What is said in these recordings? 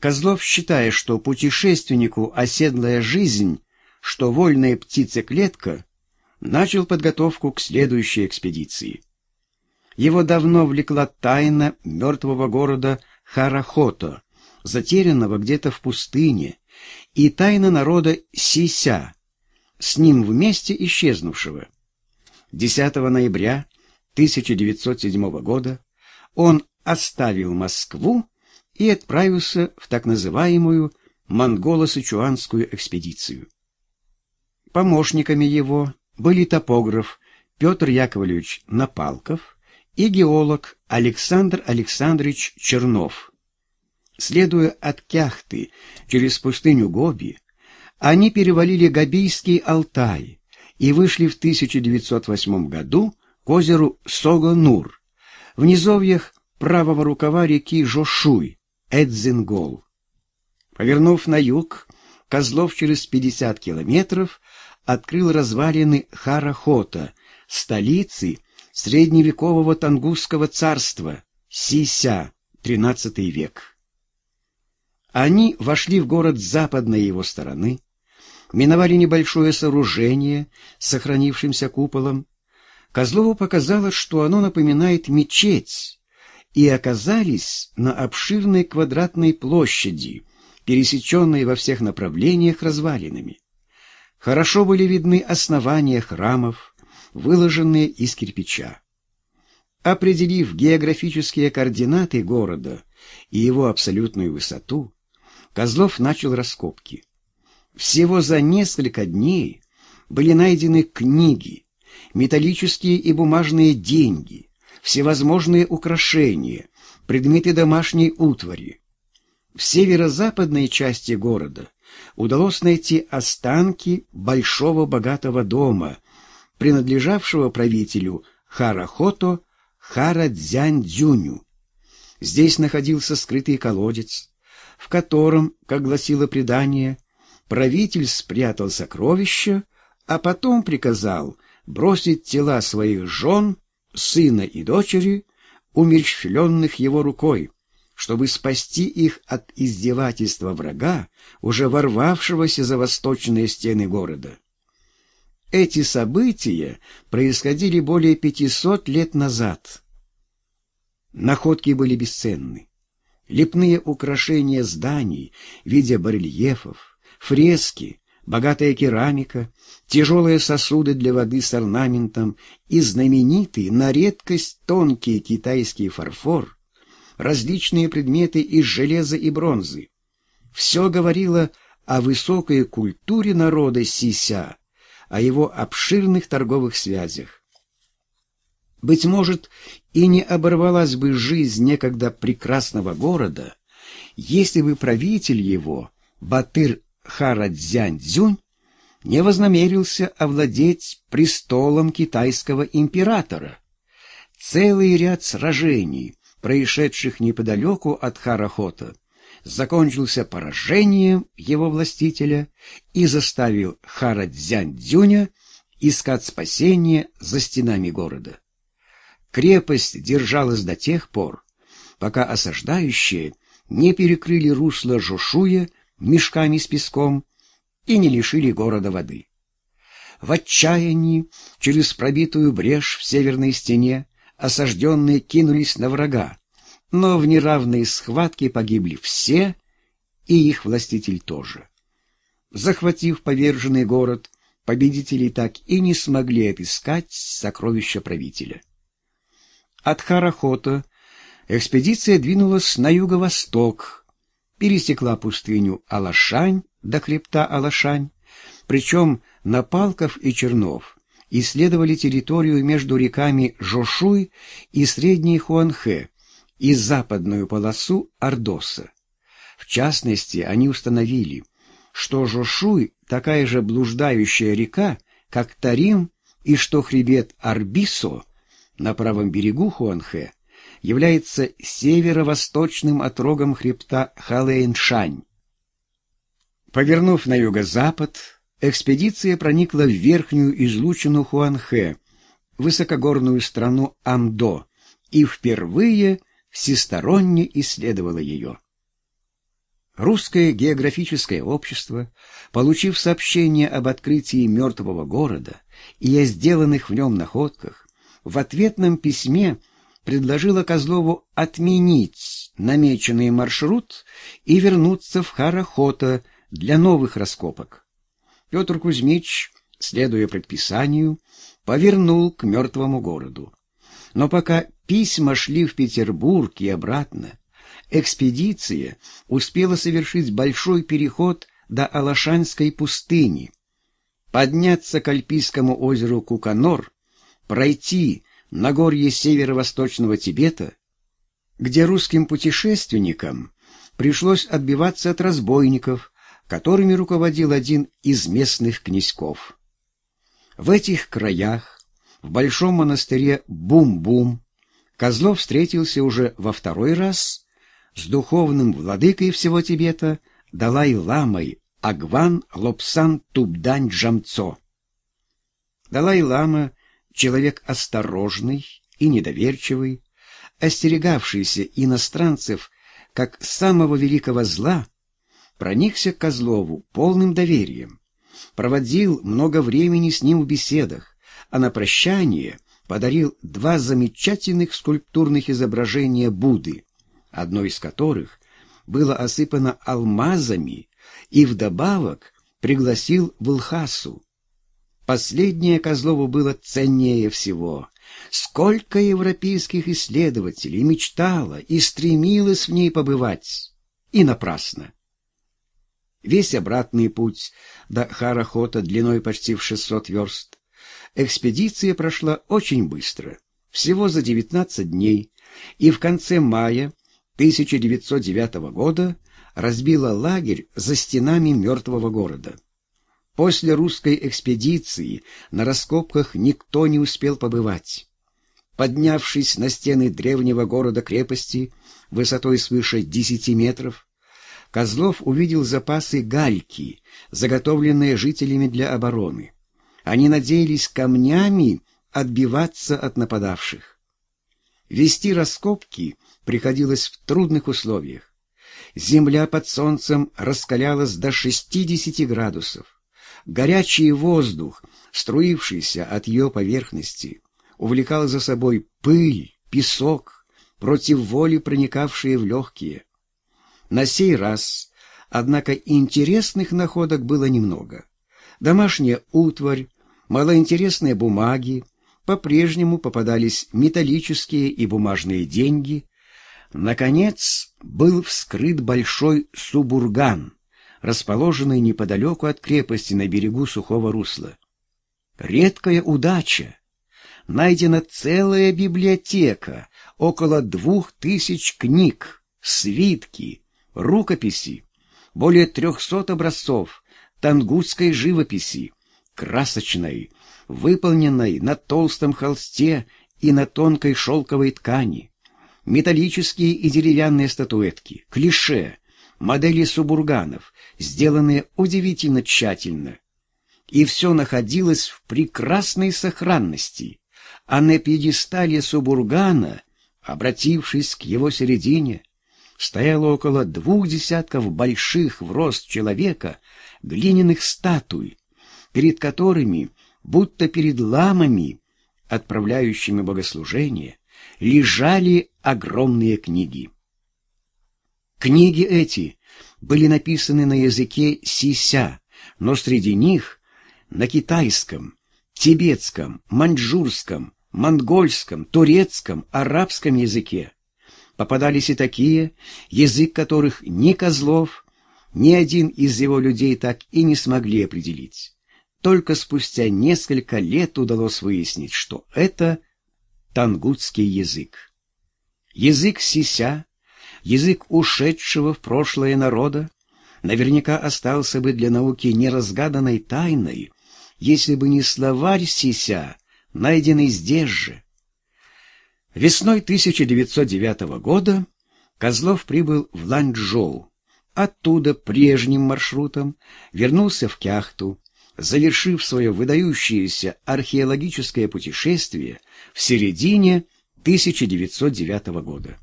Козлов, считая, что путешественнику оседлая жизнь, что вольная птицеклетка, начал подготовку к следующей экспедиции. Его давно влекла тайна мертвого города Харахото, затерянного где-то в пустыне, и тайна народа Сися, с ним вместе исчезнувшего. 10 ноября 1907 года он оставил Москву и отправился в так называемую монголо-сычуанскую экспедицию. Помощниками его были топограф Петр Яковлевич Напалков и геолог Александр Александрович Чернов. Следуя от Кяхты через пустыню Гоби, они перевалили Гобийский Алтай и вышли в 1908 году к озеру Сого-Нур, в низовьях правого рукава реки Жошуй, Эдзингол. Повернув на юг, Козлов через 50 километров открыл развалины Харахота, столицы средневекового Тангусского царства, Сися, XIII век. Они вошли в город с западной его стороны, миновали небольшое сооружение с сохранившимся куполом. Козлову показалось, что оно напоминает мечеть, и оказались на обширной квадратной площади, пересеченной во всех направлениях развалинами. Хорошо были видны основания храмов, выложенные из кирпича. Определив географические координаты города и его абсолютную высоту, Козлов начал раскопки. Всего за несколько дней были найдены книги, металлические и бумажные деньги, всевозможные украшения, предметы домашней утвари. В северо-западной части города удалось найти останки большого богатого дома, принадлежавшего правителю Харахото Харадзянь-дзюню. Здесь находился скрытый колодец, в котором, как гласило предание, правитель спрятал сокровища, а потом приказал бросить тела своих жен, сына и дочери, умерщвленных его рукой, чтобы спасти их от издевательства врага, уже ворвавшегося за восточные стены города. Эти события происходили более 500 лет назад. Находки были бесценны. Лепные украшения зданий в виде барельефов, фрески, богатая керамика, тяжелые сосуды для воды с орнаментом и знаменитый на редкость тонкий китайский фарфор различные предметы из железа и бронзы. Все говорило о высокой культуре народа Сися, о его обширных торговых связях. Быть может, и не оборвалась бы жизнь некогда прекрасного города, если бы правитель его, Батыр Харадзянь-дзюнь, не вознамерился овладеть престолом китайского императора. Целый ряд сражений, происшедших неподалеку от Харахота, закончился поражением его властителя и заставил Харадзянь-дзюня искать спасение за стенами города. Крепость держалась до тех пор, пока осаждающие не перекрыли русло Жушуя мешками с песком и не лишили города воды. В отчаянии через пробитую брешь в северной стене осажденные кинулись на врага, но в неравной схватке погибли все, и их властитель тоже. Захватив поверженный город, победители так и не смогли отыскать сокровища правителя. От Харахота экспедиция двинулась на юго-восток, пересекла пустыню Алашань до хребта Алашань, причем Напалков и Чернов исследовали территорию между реками Жошуй и Средней Хуанхэ и западную полосу Ордоса. В частности, они установили, что Жошуй такая же блуждающая река, как Тарим, и что хребет Арбисо на правом берегу Хуанхэ является северо-восточным отрогом хребта Халэйншань. Повернув на юго-запад, экспедиция проникла в верхнюю излучину Хуанхэ, высокогорную страну Амдо, и впервые всесторонне исследовала ее. Русское географическое общество, получив сообщение об открытии мертвого города и о сделанных в нем находках, в ответном письме предложило Козлову отменить намеченный маршрут и вернуться в Харахота для новых раскопок. Петр Кузьмич, следуя предписанию, повернул к мертвому городу. Но пока письма шли в Петербург и обратно, экспедиция успела совершить большой переход до Алашанской пустыни, подняться к Альпийскому озеру Куканор, пройти Нагорье северо-восточного Тибета, где русским путешественникам пришлось отбиваться от разбойников, которыми руководил один из местных князьков. В этих краях, в большом монастыре Бум-Бум, Козлов встретился уже во второй раз с духовным владыкой всего Тибета Далай-ламой Агван Лобсан Тубдань Джамцо. Далай-лама — человек осторожный и недоверчивый, остерегавшийся иностранцев как самого великого зла, проникся к Козлову полным доверием, проводил много времени с ним в беседах, а на прощание подарил два замечательных скульптурных изображения Будды — одно из которых было осыпано алмазами, и вдобавок пригласил в Илхасу. Последнее Козлову было ценнее всего. Сколько европейских исследователей мечтало и стремилось в ней побывать. И напрасно. Весь обратный путь до Харахота длиной почти в 600 верст. Экспедиция прошла очень быстро, всего за 19 дней, и в конце мая 1909 года разбила лагерь за стенами мертвого города. После русской экспедиции на раскопках никто не успел побывать. Поднявшись на стены древнего города-крепости высотой свыше 10 метров, Козлов увидел запасы гальки, заготовленные жителями для обороны. Они надеялись камнями отбиваться от нападавших. Вести раскопки приходилось в трудных условиях. Земля под солнцем раскалялась до 60 градусов. Горячий воздух, струившийся от ее поверхности, увлекал за собой пыль, песок, против воли проникавшие в легкие. На сей раз, однако, интересных находок было немного. Домашняя утварь, малоинтересные бумаги, по-прежнему попадались металлические и бумажные деньги, Наконец был вскрыт большой субурган, расположенный неподалеку от крепости на берегу сухого русла. Редкая удача! Найдена целая библиотека, около двух тысяч книг, свитки, рукописи, более трехсот образцов тангутской живописи, красочной, выполненной на толстом холсте и на тонкой шелковой ткани металлические и деревянные статуэтки, клише, модели субурганов, сделанные удивительно тщательно. И все находилось в прекрасной сохранности, а на пьедестале субургана, обратившись к его середине, стояло около двух десятков больших в рост человека глиняных статуй, перед которыми, будто перед ламами, отправляющими богослужение, лежали огромные книги. Книги эти были написаны на языке сися, но среди них на китайском, тибетском, маньчжурском, монгольском, турецком, арабском языке. Попадались и такие, язык которых ни Козлов, ни один из его людей так и не смогли определить. Только спустя несколько лет удалось выяснить, что это тангутский язык. Язык сися, язык ушедшего в прошлое народа, наверняка остался бы для науки неразгаданной тайной, если бы не словарь сися, найденный здесь же. Весной 1909 года Козлов прибыл в Ланчжоу. Оттуда прежним маршрутом вернулся в Кяхту, завершив свое выдающееся археологическое путешествие в середине 1909 года.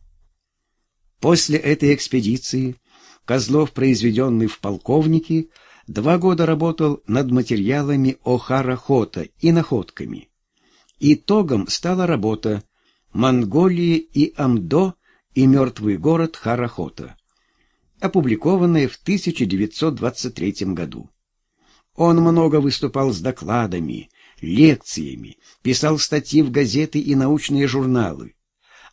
После этой экспедиции Козлов, произведенный в полковнике, два года работал над материалами о Харахота и находками. Итогом стала работа «Монголия и Амдо и мертвый город Харахота», опубликованная в 1923 году. Он много выступал с докладами, лекциями, писал статьи в газеты и научные журналы.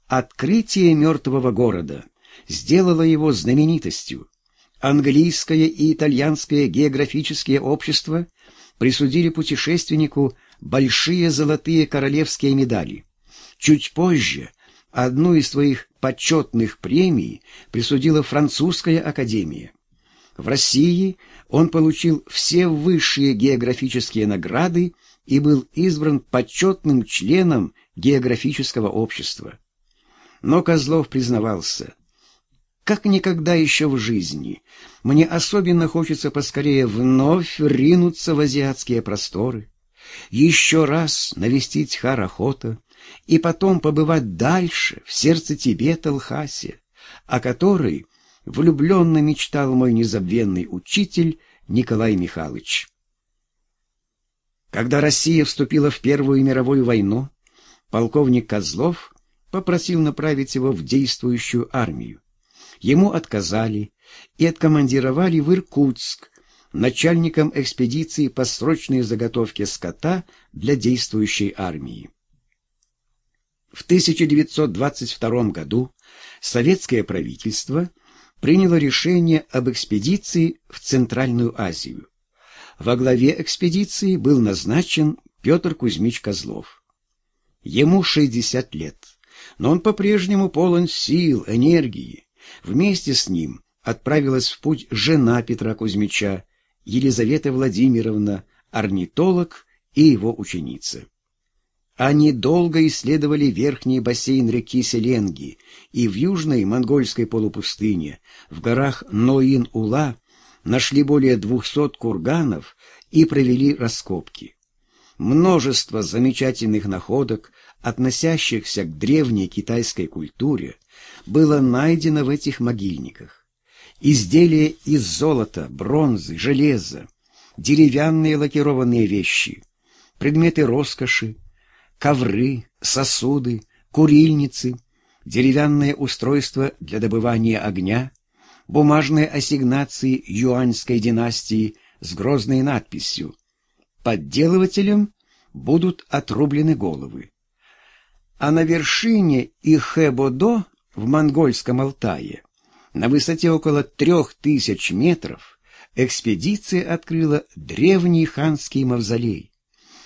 Открытие мертвого города сделало его знаменитостью. Английское и итальянское географические общества присудили путешественнику большие золотые королевские медали. Чуть позже одну из своих почетных премий присудила французская академия. В России он получил все высшие географические награды и был избран почетным членом географического общества. Но Козлов признавался, как никогда еще в жизни, мне особенно хочется поскорее вновь ринуться в азиатские просторы, еще раз навестить Харахота и потом побывать дальше, в сердце Тибета, Лхасе, о которой влюбленно мечтал мой незабвенный учитель Николай Михайлович. Когда Россия вступила в Первую мировую войну, полковник Козлов попросил направить его в действующую армию. Ему отказали и откомандировали в Иркутск начальником экспедиции по срочной заготовке скота для действующей армии. В 1922 году советское правительство приняло решение об экспедиции в Центральную Азию. Во главе экспедиции был назначен Петр Кузьмич Козлов. Ему 60 лет, но он по-прежнему полон сил, энергии. Вместе с ним отправилась в путь жена Петра Кузьмича, Елизавета Владимировна, орнитолог и его ученица. Они долго исследовали верхний бассейн реки Селенги и в южной монгольской полупустыне, в горах Ноин-Ула, нашли более двухсот курганов и провели раскопки. Множество замечательных находок, относящихся к древней китайской культуре, было найдено в этих могильниках. Изделия из золота, бронзы, железа, деревянные лакированные вещи, предметы роскоши, ковры, сосуды, курильницы, деревянное устройство для добывания огня, бумажные ассигнации юаньской династии с грозной надписью «Подделывателям будут отрублены головы». А на вершине Ихэбодо в монгольском Алтае на высоте около трех тысяч метров экспедиция открыла древний ханский мавзолей.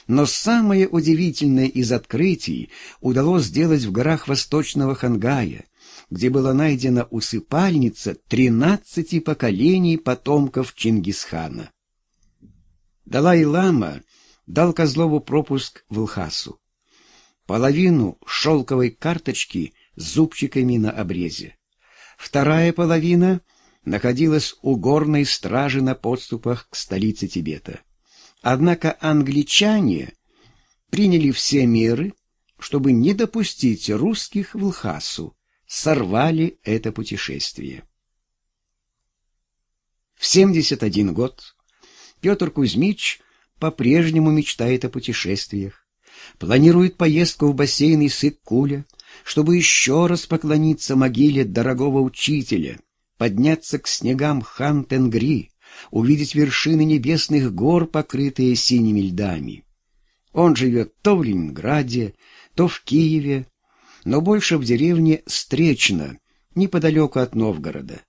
Но самое удивительное из открытий удалось сделать в горах Восточного Хангая, где была найдена усыпальница тринадцати поколений потомков Чингисхана. Далай-лама дал Козлову пропуск в Лхасу. Половину шелковой карточки зубчиками на обрезе. Вторая половина находилась у горной стражи на подступах к столице Тибета. Однако англичане приняли все меры, чтобы не допустить русских в Лхасу, сорвали это путешествие. В 71 год Петр Кузьмич по-прежнему мечтает о путешествиях, планирует поездку в бассейн Исык-Куля, чтобы еще раз поклониться могиле дорогого учителя, подняться к снегам Хан-Тенгри, увидеть вершины небесных гор, покрытые синими льдами. Он живет то в Ленинграде, то в Киеве, но больше в деревне Стречно, неподалеку от Новгорода.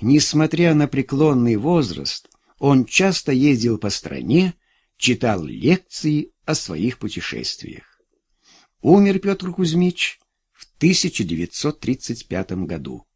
Несмотря на преклонный возраст, он часто ездил по стране, читал лекции о своих путешествиях. Умер Петр Кузьмич 1935 году.